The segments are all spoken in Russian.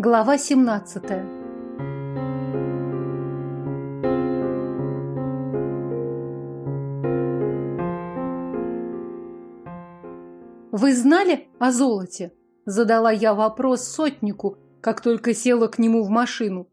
Глава 17 «Вы знали о золоте?» Задала я вопрос сотнику, как только села к нему в машину.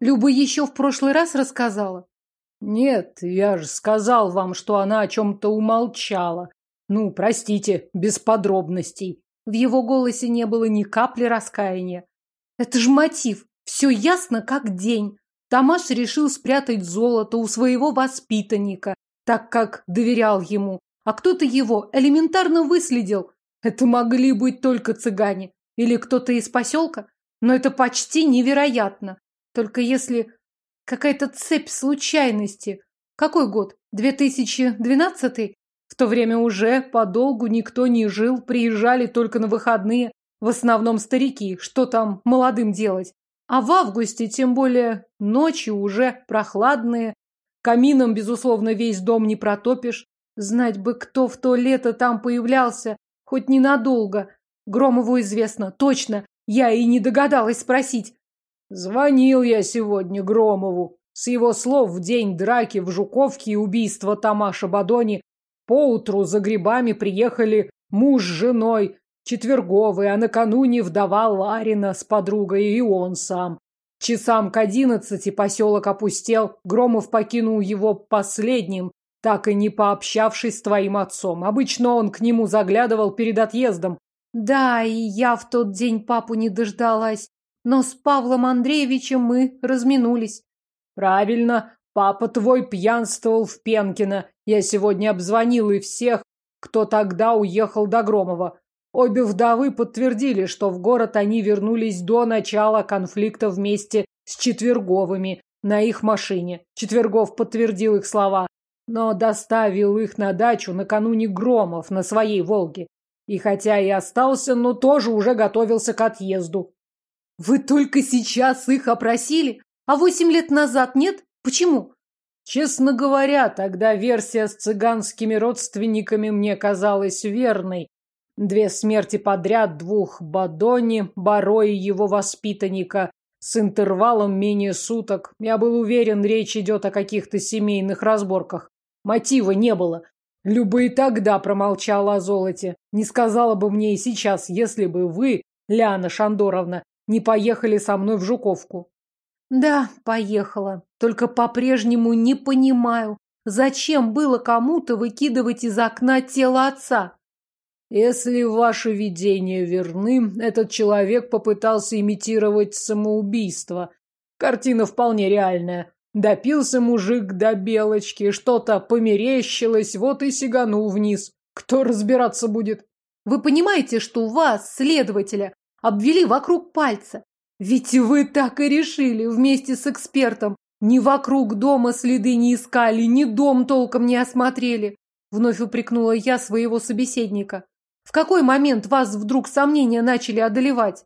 Люба еще в прошлый раз рассказала. Нет, я же сказал вам, что она о чем-то умолчала. Ну, простите, без подробностей. В его голосе не было ни капли раскаяния. Это же мотив. Все ясно, как день. Тамаш решил спрятать золото у своего воспитанника, так как доверял ему. А кто-то его элементарно выследил. Это могли быть только цыгане. Или кто-то из поселка. Но это почти невероятно. Только если какая-то цепь случайностей. Какой год? 2012? В то время уже подолгу никто не жил, приезжали только на выходные. В основном старики, что там молодым делать. А в августе, тем более, ночи уже прохладные. Камином, безусловно, весь дом не протопишь. Знать бы, кто в то лето там появлялся, хоть ненадолго. Громову известно, точно. Я и не догадалась спросить. Звонил я сегодня Громову. С его слов, в день драки в Жуковке и убийства Тамаша Бадони поутру за грибами приехали муж с женой, четверговые, а накануне вдова Ларина с подругой и он сам. Часам к одиннадцати поселок опустел, Громов покинул его последним, так и не пообщавшись с твоим отцом. Обычно он к нему заглядывал перед отъездом. Да, и я в тот день папу не дождалась. Но с Павлом Андреевичем мы разминулись. Правильно, папа твой пьянствовал в Пенкино. Я сегодня обзвонил и всех, кто тогда уехал до Громова. Обе вдовы подтвердили, что в город они вернулись до начала конфликта вместе с Четверговыми на их машине. Четвергов подтвердил их слова, но доставил их на дачу накануне Громов на своей «Волге». И хотя и остался, но тоже уже готовился к отъезду. Вы только сейчас их опросили? А восемь лет назад нет? Почему? Честно говоря, тогда версия с цыганскими родственниками мне казалась верной. Две смерти подряд двух Бадони, Баро его воспитанника с интервалом менее суток. Я был уверен, речь идет о каких-то семейных разборках. Мотива не было. Люба и тогда промолчала о золоте. Не сказала бы мне и сейчас, если бы вы, Ляна Шандоровна, не поехали со мной в Жуковку. Да, поехала. Только по-прежнему не понимаю, зачем было кому-то выкидывать из окна тело отца. Если ваши видения верны, этот человек попытался имитировать самоубийство. Картина вполне реальная. Допился мужик до белочки, что-то померещилось, вот и сиганул вниз. Кто разбираться будет? Вы понимаете, что вас, следователя, обвели вокруг пальца. Ведь вы так и решили вместе с экспертом. Ни вокруг дома следы не искали, ни дом толком не осмотрели. Вновь упрекнула я своего собеседника. В какой момент вас вдруг сомнения начали одолевать?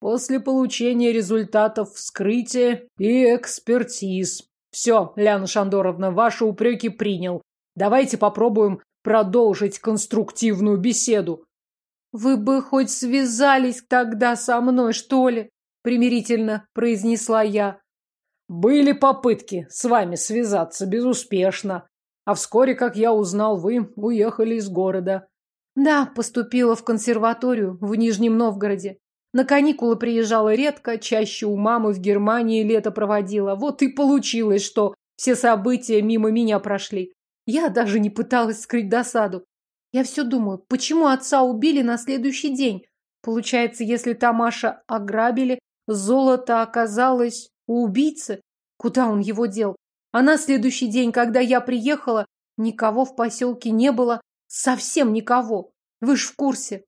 После получения результатов вскрытия и экспертиз. Все, Ляна Шандоровна, ваши упреки принял. Давайте попробуем продолжить конструктивную беседу. «Вы бы хоть связались тогда со мной, что ли?» — примирительно произнесла я. «Были попытки с вами связаться безуспешно. А вскоре, как я узнал, вы уехали из города». «Да, поступила в консерваторию в Нижнем Новгороде. На каникулы приезжала редко, чаще у мамы в Германии лето проводила. Вот и получилось, что все события мимо меня прошли. Я даже не пыталась скрыть досаду. Я все думаю, почему отца убили на следующий день? Получается, если Тамаша ограбили, золото оказалось у убийцы. Куда он его дел? А на следующий день, когда я приехала, никого в поселке не было. Совсем никого. Вы ж в курсе.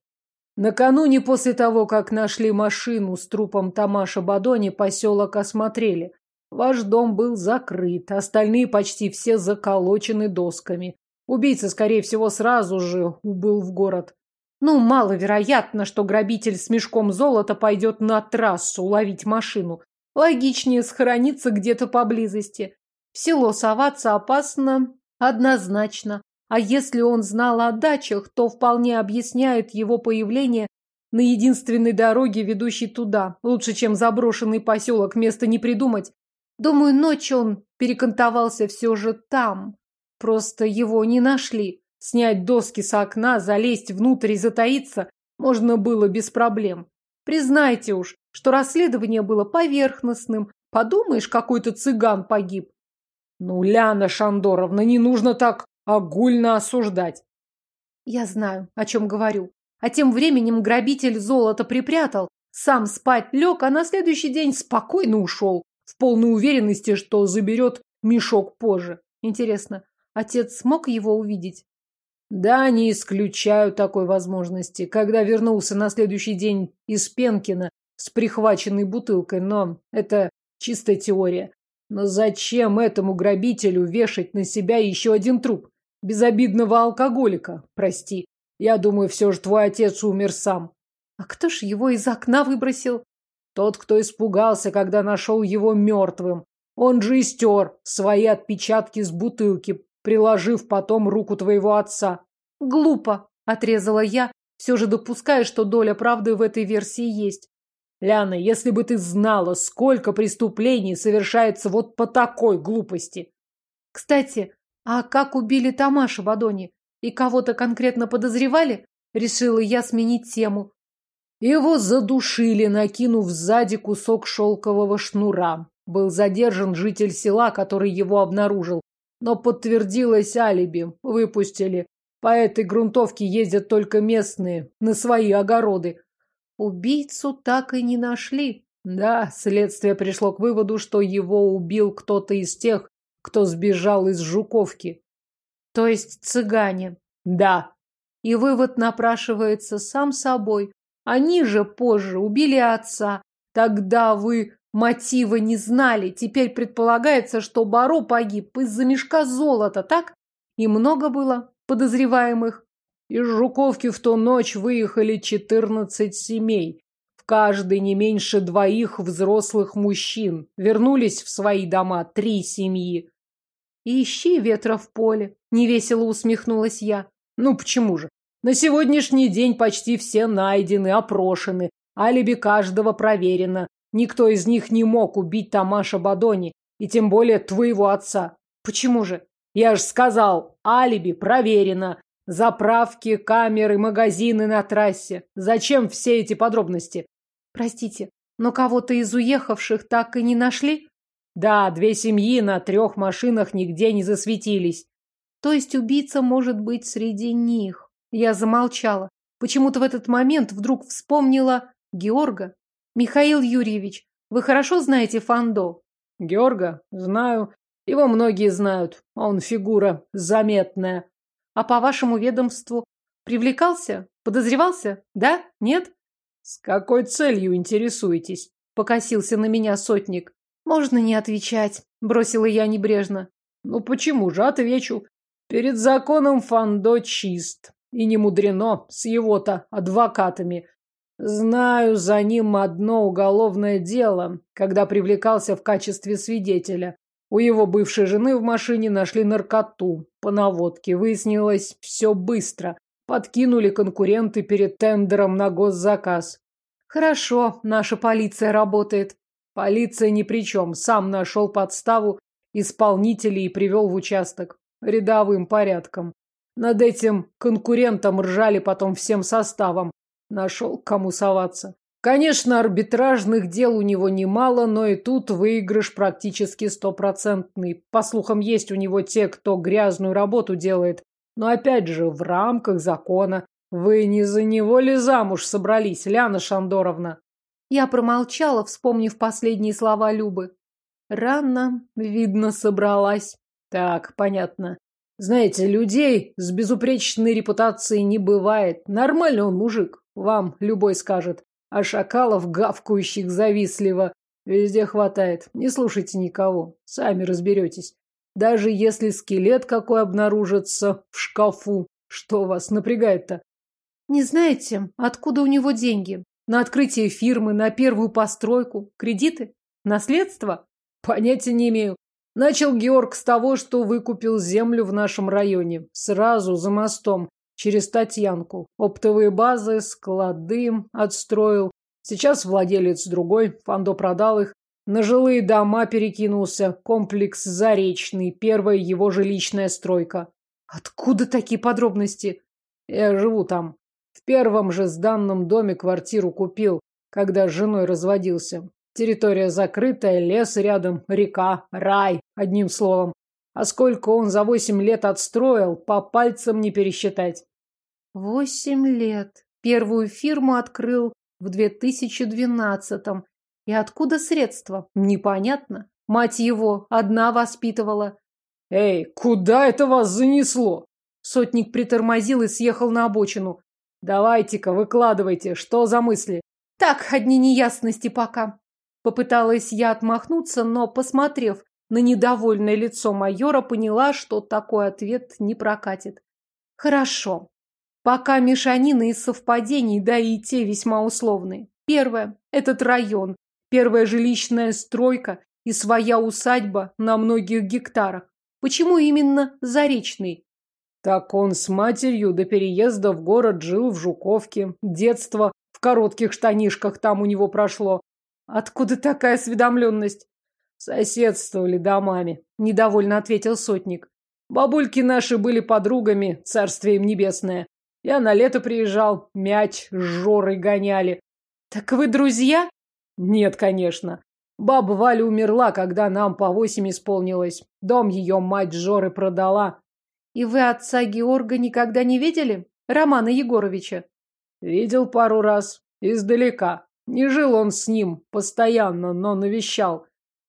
Накануне после того, как нашли машину с трупом Тамаша Бадони, поселок осмотрели. Ваш дом был закрыт, остальные почти все заколочены досками. Убийца, скорее всего, сразу же убыл в город. Ну, маловероятно, что грабитель с мешком золота пойдет на трассу ловить машину. Логичнее схорониться где-то поблизости. В село соваться опасно однозначно. А если он знал о дачах, то вполне объясняет его появление на единственной дороге, ведущей туда. Лучше, чем заброшенный поселок, место не придумать. Думаю, ночью он перекантовался все же там. Просто его не нашли. Снять доски с окна, залезть внутрь и затаиться можно было без проблем. Признайте уж, что расследование было поверхностным. Подумаешь, какой-то цыган погиб. Ну, Ляна Шандоровна, не нужно так огульно осуждать. Я знаю, о чем говорю. А тем временем грабитель золото припрятал, сам спать лег, а на следующий день спокойно ушел, в полной уверенности, что заберет мешок позже. Интересно, отец смог его увидеть? Да, не исключаю такой возможности. Когда вернулся на следующий день из Пенкина с прихваченной бутылкой, но это чистая теория. Но зачем этому грабителю вешать на себя еще один труп? Безобидного алкоголика, прости. Я думаю, все же твой отец умер сам. А кто ж его из окна выбросил? Тот, кто испугался, когда нашел его мертвым. Он же и стер свои отпечатки с бутылки, приложив потом руку твоего отца. Глупо, отрезала я, все же допуская, что доля правды в этой версии есть. Ляна, если бы ты знала, сколько преступлений совершается вот по такой глупости. Кстати, а как убили Тамаша Бадони? И кого-то конкретно подозревали? Решила я сменить тему. Его задушили, накинув сзади кусок шелкового шнура. Был задержан житель села, который его обнаружил. Но подтвердилось алиби. Выпустили. По этой грунтовке ездят только местные, на свои огороды. Убийцу так и не нашли. Да, следствие пришло к выводу, что его убил кто-то из тех, кто сбежал из Жуковки. То есть цыгане. Да. И вывод напрашивается сам собой. Они же позже убили отца. Тогда вы Мотива не знали. Теперь предполагается, что Баро погиб из-за мешка золота, так? И много было подозреваемых. Из Жуковки в ту ночь выехали четырнадцать семей. В каждой не меньше двоих взрослых мужчин. Вернулись в свои дома три семьи. Ищи ветра в поле. Невесело усмехнулась я. Ну почему же? На сегодняшний день почти все найдены, опрошены. Алиби каждого проверено. Никто из них не мог убить Тамаша Бадони, и тем более твоего отца. Почему же? Я же сказал, алиби проверено. Заправки, камеры, магазины на трассе. Зачем все эти подробности? Простите, но кого-то из уехавших так и не нашли? Да, две семьи на трех машинах нигде не засветились. То есть убийца может быть среди них. Я замолчала. Почему-то в этот момент вдруг вспомнила Георга. Михаил Юрьевич, вы хорошо знаете Фандо? Георга? Знаю. Его многие знают. Он фигура заметная. А по вашему ведомству привлекался? Подозревался? Да? Нет? С какой целью интересуетесь? Покосился на меня сотник. Можно не отвечать, бросила я небрежно. Ну почему же отвечу? Перед законом Фандо чист. И не мудрено с его-то адвокатами. Знаю за ним одно уголовное дело, когда привлекался в качестве свидетеля. У его бывшей жены в машине нашли наркоту. По наводке выяснилось все быстро. Подкинули конкуренты перед тендером на госзаказ. Хорошо, наша полиция работает. Полиция ни при чем. Сам нашел подставу исполнителей и привел в участок. Рядовым порядком. Над этим конкурентом ржали потом всем составом. Нашел, кому соваться. Конечно, арбитражных дел у него немало, но и тут выигрыш практически стопроцентный. По слухам, есть у него те, кто грязную работу делает. Но опять же, в рамках закона. Вы не за него ли замуж собрались, Ляна Шандоровна? Я промолчала, вспомнив последние слова Любы. Рано, видно, собралась. Так, понятно. Знаете, людей с безупречной репутацией не бывает. Нормальный он мужик, вам любой скажет. А шакалов, гавкающих завистливо, везде хватает. Не слушайте никого, сами разберетесь. Даже если скелет какой обнаружится в шкафу, что вас напрягает-то? Не знаете, откуда у него деньги? На открытие фирмы, на первую постройку, кредиты, наследство? Понятия не имею. Начал Георг с того, что выкупил землю в нашем районе, сразу за мостом, через Татьянку. Оптовые базы, склады отстроил. Сейчас владелец другой, Фандо продал их. На жилые дома перекинулся. Комплекс Заречный, первая его жилищная стройка. Откуда такие подробности? Я живу там. В первом же сданном доме квартиру купил, когда с женой разводился. Территория закрытая, лес рядом, река, рай, одним словом. А сколько он за восемь лет отстроил, по пальцам не пересчитать. Восемь лет. Первую фирму открыл в 2012-м. И откуда средства? Непонятно. Мать его одна воспитывала. Эй, куда это вас занесло? Сотник притормозил и съехал на обочину. Давайте-ка, выкладывайте, что за мысли? Так, одни неясности пока. Попыталась я отмахнуться, но, посмотрев на недовольное лицо майора, поняла, что такой ответ не прокатит. Хорошо. Пока мешанина из совпадений, да и те весьма условные. Первое – этот район. Первая жилищная стройка и своя усадьба на многих гектарах. Почему именно Заречный? Так он с матерью до переезда в город жил в Жуковке. Детство в коротких штанишках там у него прошло. Откуда такая осведомленность? Соседствовали домами, недовольно ответил сотник. Бабульки наши были подругами, царствие им небесное. Я на лето приезжал, мяч с Жорой гоняли. Так вы друзья? Нет, конечно. Баба Валя умерла, когда нам по восемь исполнилось. Дом ее мать Жоры продала. И вы отца Георга никогда не видели? Романа Егоровича? Видел пару раз. Издалека. Не жил он с ним постоянно, но навещал.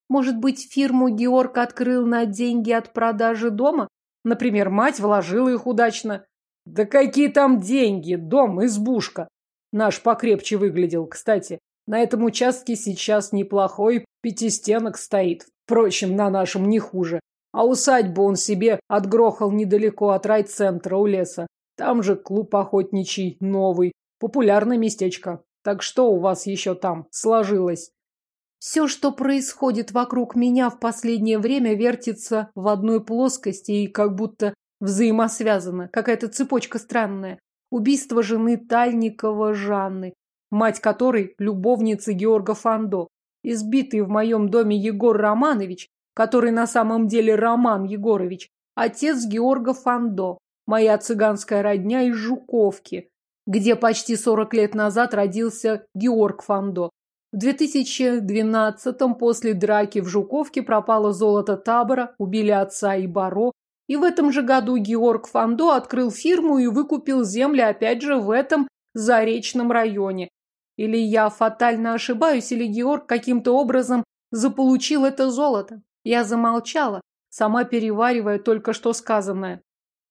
Может быть, фирму Георг открыл на деньги от продажи дома? Например, мать вложила их удачно. Да какие там деньги? Дом, избушка. Наш покрепче выглядел, кстати. На этом участке сейчас неплохой пятистенок стоит. Впрочем, на нашем не хуже. А усадьбу он себе отгрохал недалеко от райцентра у леса. Там же клуб охотничий, новый. Популярное местечко. Так что у вас еще там сложилось? Все, что происходит вокруг меня в последнее время, вертится в одной плоскости и как будто взаимосвязано. Какая-то цепочка странная. Убийство жены Тальникова Жанны, мать которой – любовница Георга Фандо. Избитый в моем доме Егор Романович, который на самом деле Роман Егорович, отец Георга Фандо, моя цыганская родня из Жуковки, где почти 40 лет назад родился Георг Фандо. В 2012-м после драки в Жуковке пропало золото табора, убили отца и Баро, и в этом же году Георг Фандо открыл фирму и выкупил земли опять же в этом Заречном районе. Или я фатально ошибаюсь, или Георг каким-то образом заполучил это золото. Я замолчала, сама переваривая только что сказанное.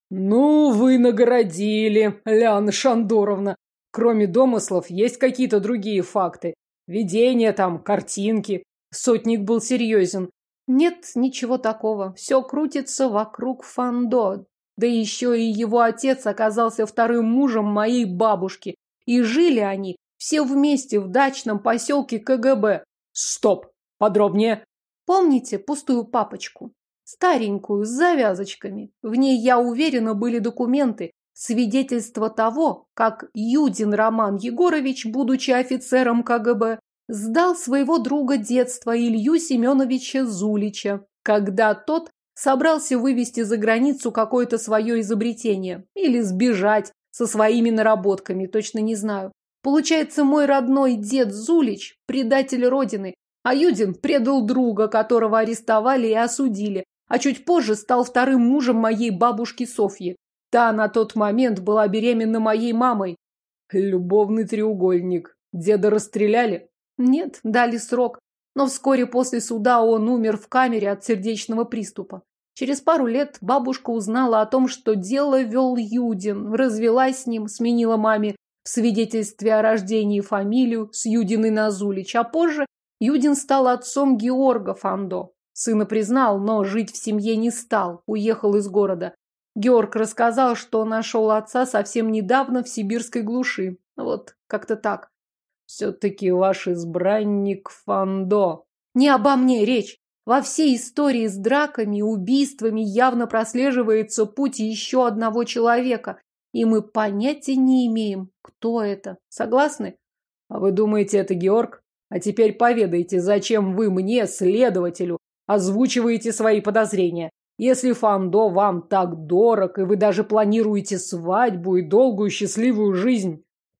«Ну, вы наградили, Ляна Шандоровна. Кроме домыслов, есть какие-то другие факты. Видения там, картинки. Сотник был серьезен. Нет ничего такого. Все крутится вокруг Фандо. Да еще и его отец оказался вторым мужем моей бабушки. И жили они все вместе в дачном поселке КГБ. Стоп! Подробнее. Помните пустую папочку? Старенькую, с завязочками. В ней, я уверена, были документы, Свидетельство того, как Юдин Роман Егорович, будучи офицером КГБ, сдал своего друга детства Илью Семеновича Зулича, когда тот собрался вывести за границу какое-то свое изобретение или сбежать со своими наработками, точно не знаю. Получается, мой родной дед Зулич – предатель родины, а Юдин предал друга, которого арестовали и осудили, а чуть позже стал вторым мужем моей бабушки Софьи. Та на тот момент была беременна моей мамой. Любовный треугольник. Деда расстреляли? Нет, дали срок. Но вскоре после суда он умер в камере от сердечного приступа. Через пару лет бабушка узнала о том, что дело вел Юдин, развелась с ним, сменила маме в свидетельстве о рождении фамилию с Юдиной Назулич, а позже Юдин стал отцом Георга Фандо. Сына признал, но жить в семье не стал, уехал из города. Георг рассказал, что нашел отца совсем недавно в сибирской глуши. Вот, как-то так. Все-таки ваш избранник Фандо. Не обо мне речь. Во всей истории с драками и убийствами явно прослеживается путь еще одного человека. и мы понятия не имеем, кто это. Согласны? А вы думаете, это Георг? А теперь поведайте, зачем вы мне, следователю, озвучиваете свои подозрения? Если Фандо вам так дорог, и вы даже планируете свадьбу и долгую счастливую жизнь,